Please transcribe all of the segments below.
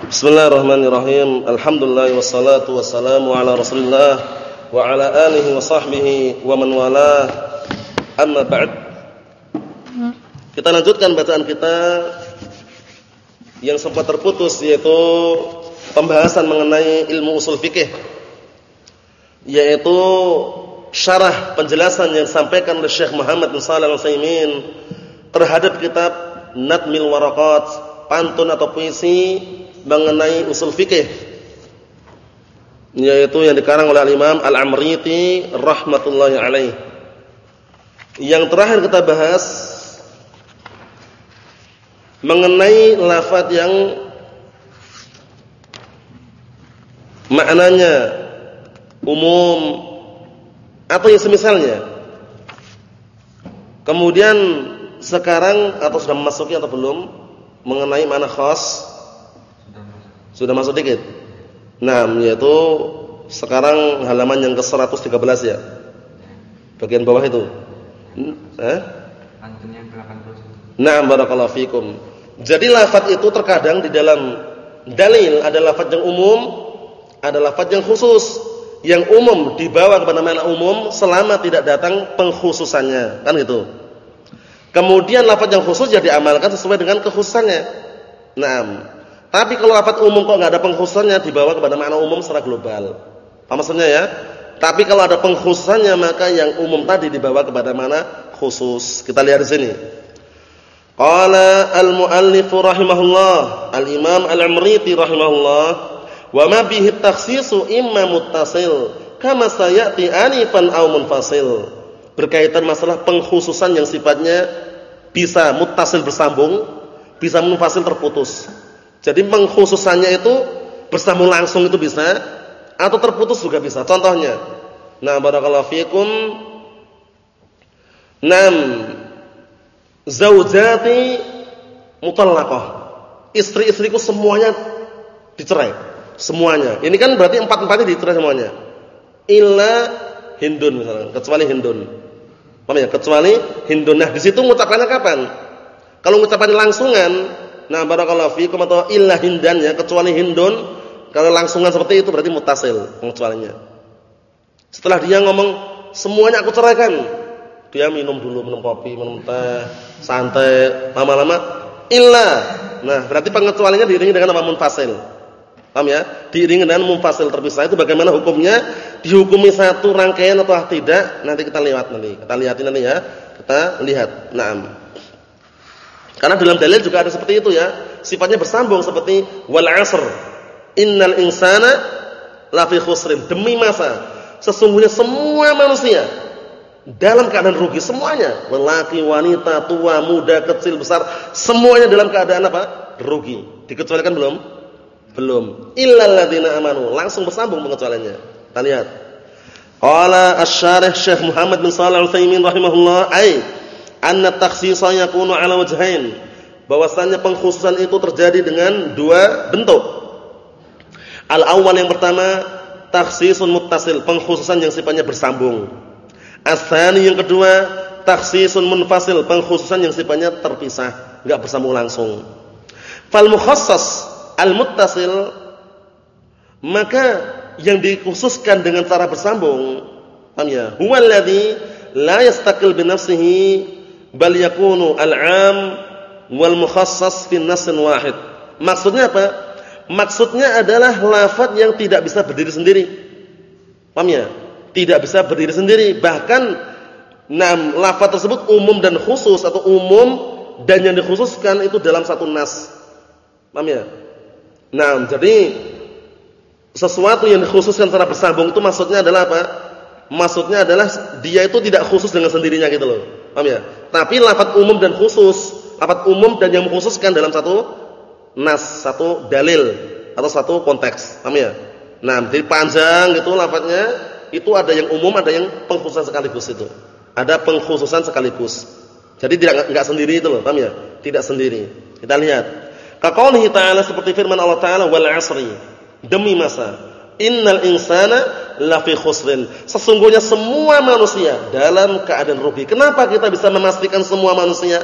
Bismillahirrahmanirrahim. Alhamdulillah wassalatu wassalamu ala Rasulillah wa ala alihi wa sahbihi wa man wala. Amma ba'd. Kita lanjutkan bacaan kita yang sempat terputus yaitu pembahasan mengenai ilmu usul fikih yaitu syarah penjelasan yang disampaikan oleh Syekh Muhammad bin Shalih Al-Utsaimin terhadap kitab Nadmil Waraqat, pantun atau puisi mengenai usul fikih yaitu yang dikarang oleh Imam Al-Amriti rahmatullahi alaih. Yang terakhir kita bahas mengenai lafaz yang maknanya umum atau yang semisalnya. Kemudian sekarang atau sudah memasuki atau belum mengenai mana khas sudah masuk dikit. Nah, yaitu sekarang halaman yang ke-113 ya. Bagian bawah itu. Eh? Nah, barakallahu fikum. Jadi lafaz itu terkadang di dalam dalil ada lafaz yang umum, ada lafaz yang khusus. Yang umum dibawa kepada makna umum selama tidak datang pengkhususannya, kan gitu. Kemudian lafaz yang khusus jadi amalkan sesuai dengan kekhususannya. Naam. Tapi kalau lafaz umum kok nggak ada pengkhususannya dibawa kepada makna umum secara global. Apa maksudnya ya? Tapi kalau ada pengkhususannya maka yang umum tadi dibawa kepada mana khusus. Kita lihat di sini. Qala al-muallif rahimahullah, al-Imam Al-Amriti rahimahullah, wa ma bihi takhsisu imma muttasil kama sayati anifan aw munfasil. Berkaitan masalah pengkhususan yang sifatnya bisa muttasil bersambung, bisa munfasil terputus. Jadi pengkhususannya itu bersambung langsung itu bisa atau terputus juga bisa. Contohnya, nah barakallahu fikum nam zaujati mutallaqah. Istri-istriku semuanya dicerai. Semuanya. Ini kan berarti empat-empatnya dicerai semuanya. Illa Hindun misalnya, kecuali Hindun. Paham ya? Kecuali Hindun. Nah, di situ ngucapannya kapan? Kalau ngucapannya langsungan, Nah, barakallahu fiikum atau illa hindan ya, kecuali hindun. Kalau langsungan seperti itu berarti mutasil pengecualiannya. Setelah dia ngomong semuanya aku ceraikan. Dia minum dulu, minum kopi, minum teh, santai, lama-lama illa. Nah, berarti pengecualiannya diiringi dengan apa munfasil. Paham ya? Diiringi dengan munfasil terpisah itu bagaimana hukumnya? Dihukumi satu rangkaian atau tidak? Nanti kita lihat nanti. Kita lihatin nanti ya. Kita lihat. Naam. Karena dalam dalil juga ada seperti itu ya. Sifatnya bersambung seperti wal 'asr. Innal insana lafi khusrin. Demi masa, sesungguhnya semua manusia dalam keadaan rugi semuanya. Lelaki, wanita, tua, muda, kecil, besar, semuanya dalam keadaan apa? Rugi. Dikecualikan belum? Belum. Illal ladzina amanu. Langsung bersambung pengecualiannya. Kita lihat. Qala asy-syarih Syekh Muhammad bin Shalih Al-Utsaimin rahimahullah, ai anna takhsisa yakunu ala wajhain. Bahwasanya pengkhususan itu terjadi dengan dua bentuk. Al awal yang pertama takhsisun muttasil pengkhususan yang sifatnya bersambung. Asani yang kedua takhsisun munfasil pengkhususan yang sifatnya terpisah enggak bersambung langsung. Fal mukhassas al muttasil maka yang dikhususkan dengan cara bersambung paham ya? Huwa alladhi la yastaqil bi nafsihi bal yakunu al-'am wal mukhassas fi nassin wahid. Maksudnya apa? Maksudnya adalah lafaz yang tidak bisa berdiri sendiri. Paham ya? Tidak bisa berdiri sendiri. Bahkan enam lafaz tersebut umum dan khusus atau umum dan yang dikhususkan itu dalam satu nas. Paham ya? Nah, jadi sesuatu yang dikhususkan secara bersambung itu maksudnya adalah apa? Maksudnya adalah dia itu tidak khusus dengan sendirinya gitu loh. Paham ya? Tapi lafaz umum dan khusus, lafaz umum dan yang mengkhususkan dalam satu nas, satu dalil atau satu konteks. Paham ya? Nah, jadi panjang gitu lafaznya, itu ada yang umum, ada yang pengkhususan sekaligus itu. Ada pengkhususan sekaligus. Jadi tidak enggak sendiri itu loh, paham ya? Tidak sendiri. Kita lihat. Kaqaulihi ta'ala seperti firman Allah Ta'ala wal 'asri. Demi masa Innal insana lafi khusrin. Sesungguhnya semua manusia dalam keadaan rugi. Kenapa kita bisa memastikan semua manusia?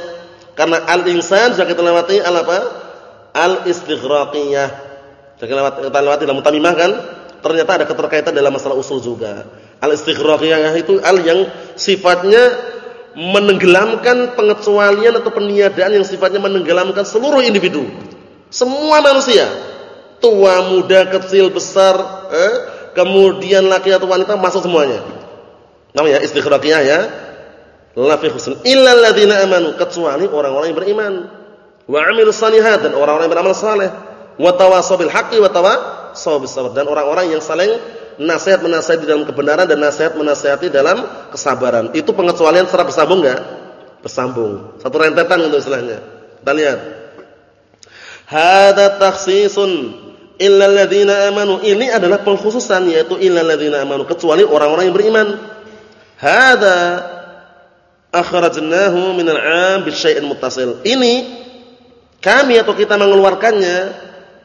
Karena al-insan sudah kita lewati al apa? Al-istighraqiyah. Kita lewati dalam mutamimah kan, ternyata ada keterkaitan dalam masalah usul juga. Al-istighraqiyah itu al yang sifatnya menenggelamkan pengecualian atau peniadaan yang sifatnya menenggelamkan seluruh individu. Semua manusia, tua, muda, kecil, besar, eh, kemudian laki atau wanita masuk semuanya. Namanya istighraqiyah ya. La fi husn illa alladziina amanu kecuali orang-orang yang beriman wa 'amilus dan orang-orang yang beramal saleh wa tawassaw bil haqqi wa tawassaw sabr dan orang-orang yang saling nasihat menasihati dalam kebenaran dan nasihat menasihati dalam kesabaran. Itu pengecualian secara bersambung enggak? Bersambung. Satu rentetan itu istilahnya. Kita lihat. Hada takhsisun illa alladziina amanu. Ini adalah pengkhususan yaitu illa alladziina amanu kecuali orang-orang yang beriman. Hada akhrajnahu min al-'am bi syai'in muttasil. Ini kami atau kita mengeluarkannya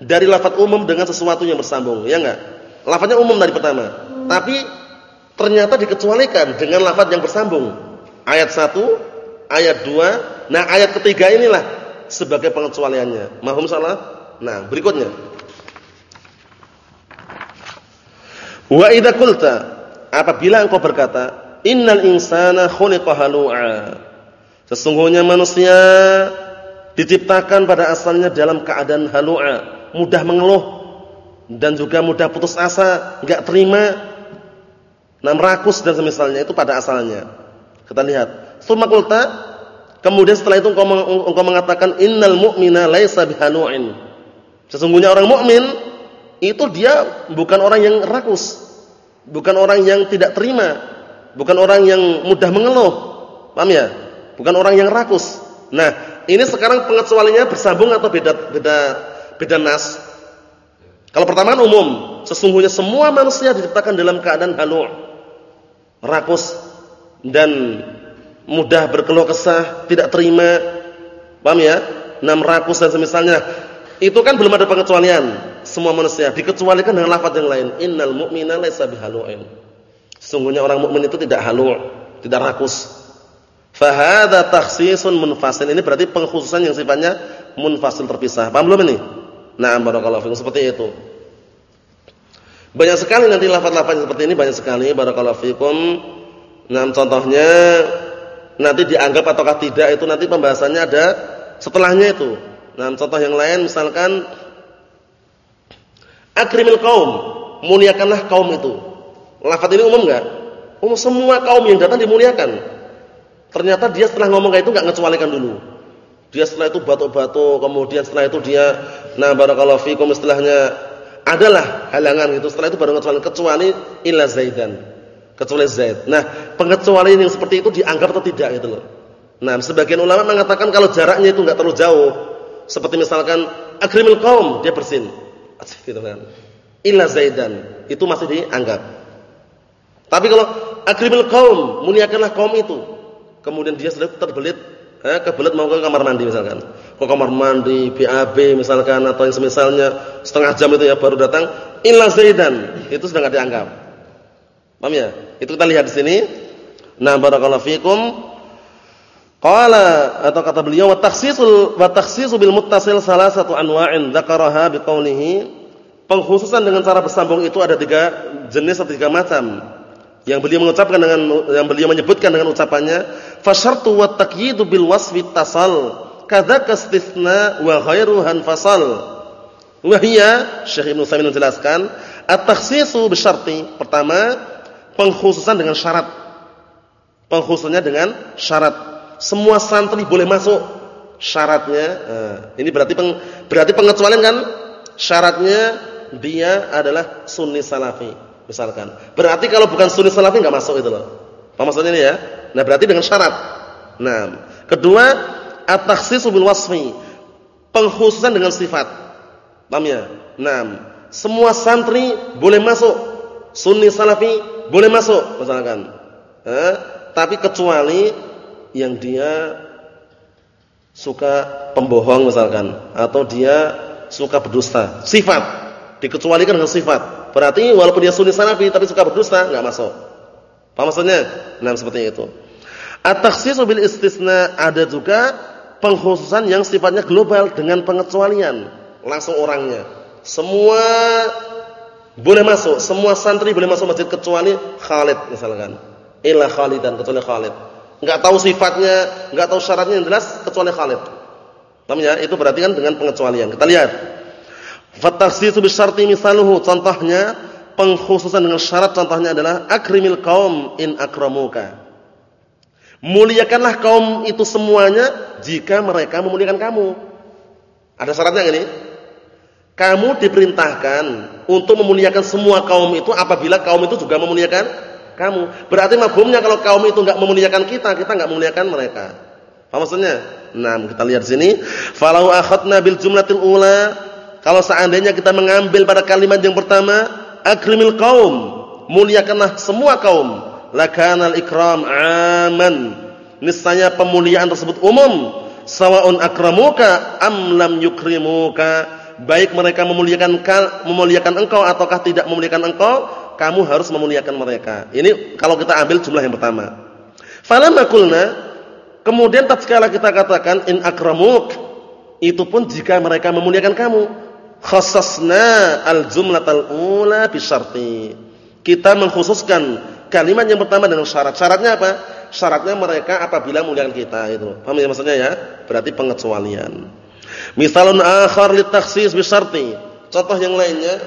dari lafaz umum dengan sesuatu yang bersambung, ya enggak? Lafaznya umum dari pertama, tapi ternyata dikecualikan dengan lafaz yang bersambung. Ayat 1, ayat 2, nah ayat ketiga inilah sebagai pengecualiannya. Mahum salah? Nah, berikutnya. Wa idza qulta apabila engkau berkata Innal insana khuliqa halu'a. Sesungguhnya manusia diciptakan pada asalnya dalam keadaan halu'a, mudah mengeluh dan juga mudah putus asa, enggak terima, nam rakus dan semisalnya itu pada asalnya. Kita lihat. Tsumma qulta kemudian setelah itu engkau, engkau mengatakan innal mu'mina laisa bihalu'in. Sesungguhnya orang mukmin itu dia bukan orang yang rakus, bukan orang yang tidak terima, bukan orang yang mudah mengeluh. Paham ya? Bukan orang yang rakus. Nah, ini sekarang pengecualiannya bersambung atau beda beda beda nas? Kalau pertama kan umum, sesungguhnya semua manusia diciptakan dalam keadaan halu, rakus dan mudah berkeluh kesah, tidak terima. Paham ya? Nam rakus dan semisalnya. Itu kan belum ada pengecualian. Semua manusia dikecualikan dengan lafaz yang lain. Innal mu'mina laisa bihalu'in. Sungguhnya orang mukmin itu tidak halu, tidak rakus. Fahada takhsisun munfasil. Ini berarti pengkhususan yang sifatnya munfasil terpisah. Paham belum ini? Nah, barakallahu fikum seperti itu. Banyak sekali nanti lafaz-lafaz seperti ini banyak sekali barakallahu fikum. Nah, contohnya nanti dianggap ataukah tidak itu nanti pembahasannya ada setelahnya itu. Nah, contoh yang lain misalkan akrimil kaum, muliakanlah kaum itu. Lafaz ini umum enggak? Umum semua kaum yang datang dimuliakan. Ternyata dia setelah ngomong kayak itu enggak ngecualikan dulu. Dia setelah itu batuk-batuk, kemudian setelah itu dia nah barakallahu fikum istilahnya adalah halangan gitu. Setelah itu baru ngecualikan kecuali illa Zaidan. Kecuali Zaid. Nah, pengecualian yang seperti itu dianggap atau tidak gitu loh. Nah, sebagian ulama mengatakan kalau jaraknya itu enggak terlalu jauh. Seperti misalkan akrimil kaum, dia bersin. Gitu kan. Zaidan, itu masih dianggap. Tapi kalau akrimil kaum, muliakanlah kaum itu. Kemudian dia sudah terbelit, eh, kebelit mau ke kamar mandi misalkan. Ke kamar mandi, BAB misalkan atau yang semisalnya setengah jam itu ya baru datang, illa zaidan. Itu sudah enggak dianggap. Paham ya? Itu kita lihat di sini. Nah, barakallahu fikum. Qala atau kata beliau wa takhsisul wa takhsisu bil muttasil salah satu anwa'in dzakaraha biqaulihi. Pengkhususan dengan cara bersambung itu ada tiga jenis atau tiga macam. Yang beliau mengucapkan dengan yang beliau menyebutkan dengan ucapannya fasyartu wa taqyidu bil wasfi tasal kadzaka istitsna wa ghairuhan fasal wa hiya Syekh Ibnu Saimin menjelaskan at-takhsisu bisyarti pertama pengkhususan dengan syarat. Pengkhususnya dengan syarat. Semua santri boleh masuk syaratnya. Nah, ini berarti peng, berarti pengecualian kan? Syaratnya dia adalah sunni salafi Misalkan. Berarti kalau bukan sunni salafi enggak masuk itu loh. Apa maksudnya ini ya? Nah, berarti dengan syarat. Nah, kedua, at-takhsisu bil wasfi. Pengkhususan dengan sifat. Paham ya? Nah, semua santri boleh masuk. Sunni salafi boleh masuk misalkan. Eh, tapi kecuali yang dia suka pembohong misalkan atau dia suka berdusta. Sifat dikecualikan dengan sifat. Berarti walaupun dia sunni salafi tapi suka berdusta enggak masuk. Paham maksudnya? Nah, seperti itu. At-takhsisu bil istisna ada juga pengkhususan yang sifatnya global dengan pengecualian langsung orangnya. Semua boleh masuk, semua santri boleh masuk masjid kecuali Khalid misalkan. Illa Khalidan kecuali Khalid. Enggak tahu sifatnya, enggak tahu syaratnya yang jelas kecuali Khalid. Paham ya? Itu berarti kan dengan pengecualian. Kita lihat. Fatakhsisu bisyarti misaluhu contohnya pengkhususan dengan syarat contohnya adalah akrimil kaum in akramuka. Muliakanlah kaum itu semuanya jika mereka memuliakan kamu. Ada syaratnya nih? Kamu diperintahkan untuk memuliakan semua kaum itu apabila kaum itu juga memuliakan kamu. Berarti mafhumnya kalau kaum itu enggak memuliakan kita, kita enggak memuliakan mereka. Apa maksudnya? Nah, kita lihat sini, falau akhadna bil jumlatil ula, kalau seandainya kita mengambil pada kalimat yang pertama, akrimil kaum, muliakanlah semua kaum, lakanal ikram aman. Niscaya pemuliaan tersebut umum, sawaun akramuka am lam yukrimuka baik mereka memuliakan memuliakan engkau ataukah tidak memuliakan engkau, kamu harus memuliakan mereka. Ini kalau kita ambil jumlah yang pertama. Falamma qulna kemudian tatkala kita katakan in akramuk itu pun jika mereka memuliakan kamu. Khassasna al-jumlatal ula bisyarti. Kita mengkhususkan kalimat yang pertama dengan syarat. Syaratnya apa? Syaratnya mereka apabila memuliakan kita itu. Paham ya maksudnya ya? Berarti pengecualian. Misalun akhar litakhsis bisyarti. Contoh yang lainnya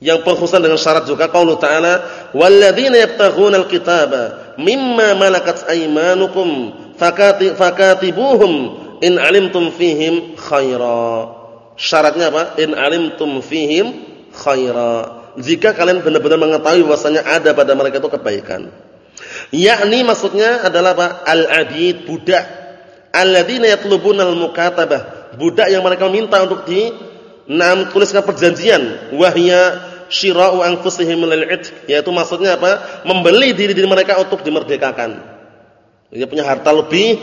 yang pengkhususan dengan syarat juga qaulu ta'ala walladzina yabtaghuna alkitaba mimma malakat aymanukum fakati fakatibuhum in alimtum fihim khaira. Syaratnya apa? In alimtum fihim khaira. Jika kalian benar-benar mengetahui bahwasanya ada pada mereka itu kebaikan. Yakni maksudnya adalah apa? Al-abid budak alladzina yatlubuna al-mukatabah, budak yang mereka minta untuk di nam tuliskan perjanjian, wahya syira'u anfusihim lil yaitu maksudnya apa? Membeli diri-diri mereka untuk dimerdekakan. Dia punya harta lebih,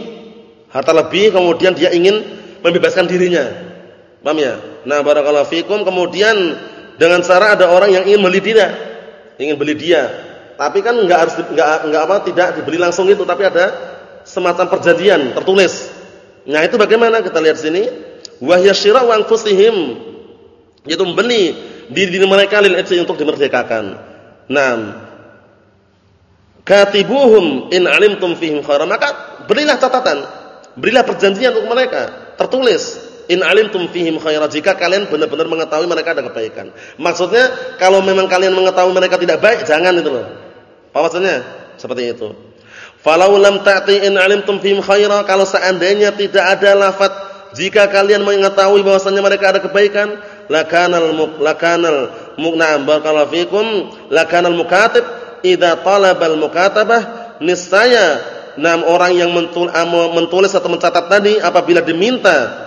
harta lebih kemudian dia ingin membebaskan dirinya. Paham ya? Nah, barakallahu fikum kemudian dengan cara ada orang yang ingin beli dia, ingin beli dia. Tapi kan enggak harus enggak enggak apa tidak dibeli langsung itu, tapi ada semacam perjanjian tertulis. Nah, itu bagaimana kita lihat sini? Wahya syira'u anfusihim yaitu membeli diri mereka lil untuk dimerdekakan. Naam. Katibuhum in alimtum fihim khairan maka berilah catatan, berilah perjanjian untuk mereka, tertulis in alimtum fihim khairan jika kalian benar-benar mengetahui mereka ada kebaikan. Maksudnya kalau memang kalian mengetahui mereka tidak baik, jangan itu loh. Apa maksudnya? Seperti itu. Falau lam ta'ti in alimtum fihim khaira kalau seandainya tidak ada lafaz jika kalian mengetahui bahwasanya mereka ada kebaikan lakanal lakanal na'am barakallahu fikum lakanal mukatib idza talabal mukatabah niscaya enam orang yang mentulis atau mencatat tadi apabila diminta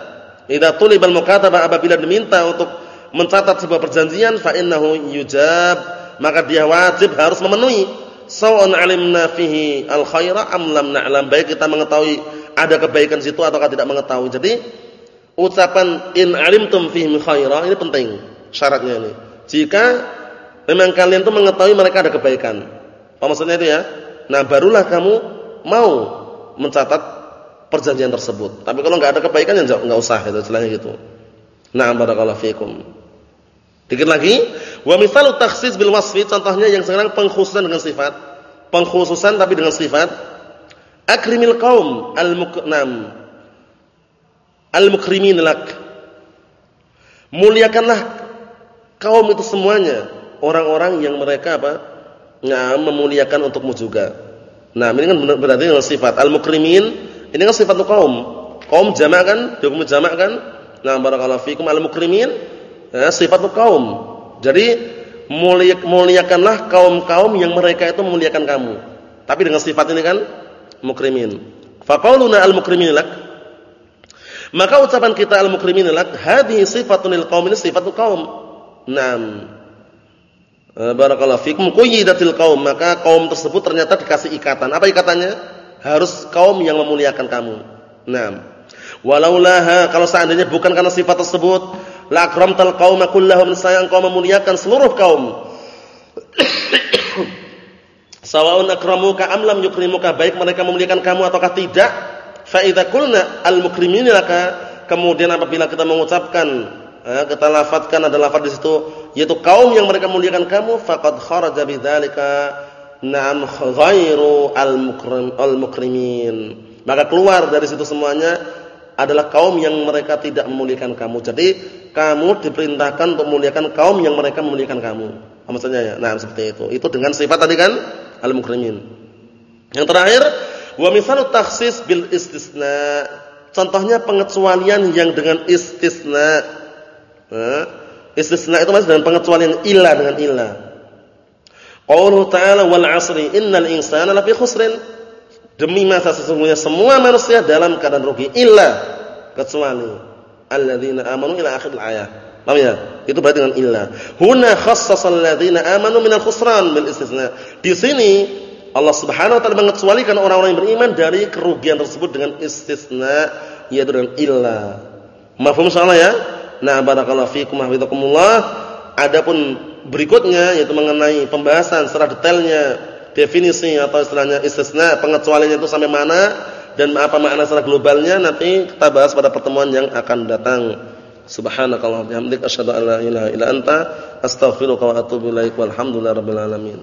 idza tulibal mukatabah apabila diminta untuk mencatat sebuah perjanjian fa innahu yujab maka dia wajib harus memenuhi. Sawan alimna fihi al khaira am lam na'lam. Baik kita mengetahui ada kebaikan situ ataukah tidak mengetahui. Jadi ucapan in alimtum fihi khaira ini penting syaratnya ini. Jika memang kalian itu mengetahui mereka ada kebaikan. Apa maksudnya itu ya? Nah barulah kamu mau mencatat perjanjian tersebut tapi kalau enggak ada kebaikan ya enggak usah itu istilahnya gitu nah barakallahu fikum Dikit lagi, wa misalu takhsis bil wasfi contohnya yang sekarang pengkhususan dengan sifat. Pengkhususan tapi dengan sifat. Akrimil qaum al-muknam al-mukrimin lak. Muliakanlah kaum itu semuanya, orang-orang yang mereka apa? Nah, memuliakan untukmu juga. Nah, ini kan berarti dengan sifat al-mukrimin, ini kan sifat kaum. Kaum jamak kan, dihukum jamak kan? Nah, barakallahu fikum al-mukrimin ya, sifat kaum. Jadi muliakanlah kaum-kaum yang mereka itu memuliakan kamu. Tapi dengan sifat ini kan mukrimin. Faqauluna al-mukrimin lak. Maka ucapan kita al-mukrimin lak, hadhihi sifatun lil qaum ini sifatul kaum. Naam. Eh, barakallahu fikum qayyidatil qaum, maka kaum tersebut ternyata dikasih ikatan. Apa ikatannya? Harus kaum yang memuliakan kamu. Naam. Walaulaha kalau seandainya bukan karena sifat tersebut, la akramtal qauma kullahum sayang engkau memuliakan seluruh kaum sawaun akramuka am lam yukrimuka baik mereka memuliakan kamu ataukah tidak fa idza qulna al mukrimin laka kemudian apabila kita mengucapkan eh, kita lafadzkan ada lafaz di situ yaitu kaum yang mereka muliakan kamu faqad kharaja bidzalika na'am ghairu al-mukrim al-mukrimin. Maka keluar dari situ semuanya adalah kaum yang mereka tidak memuliakan kamu. Jadi kamu diperintahkan untuk memuliakan kaum yang mereka memuliakan kamu. Maksudnya ya? Nah seperti itu. Itu dengan sifat tadi kan? Al-mukrimin. Yang terakhir wa misalu takhsis bil istisna. Contohnya pengecualian yang dengan istisna. Nah, istisna itu maksudnya dengan pengecualian illa dengan illa Qauluhu ta'ala wal 'asri innal insana lafi khusrin. Demi masa sesungguhnya semua manusia dalam keadaan rugi illa kecuali alladzina amanu ila akhir ayat. Paham ya? Itu berarti dengan illa. Huna khassasa alladzina amanu minal khusran bil istisna. Di sini Allah Subhanahu wa taala mengecualikan orang-orang yang beriman dari kerugian tersebut dengan istisna yaitu dengan illa. Mafhum salah ya? Nah, barakallahu fiikum hafizakumullah. Adapun berikutnya yaitu mengenai pembahasan secara detailnya definisi atau istilahnya istisna pengecualiannya itu sampai mana dan apa makna secara globalnya nanti kita bahas pada pertemuan yang akan datang. Subhanakallahumma wa bihamdika asyhadu an la ilaha illa anta astaghfiruka wa atubu walhamdulillahi rabbil alamin.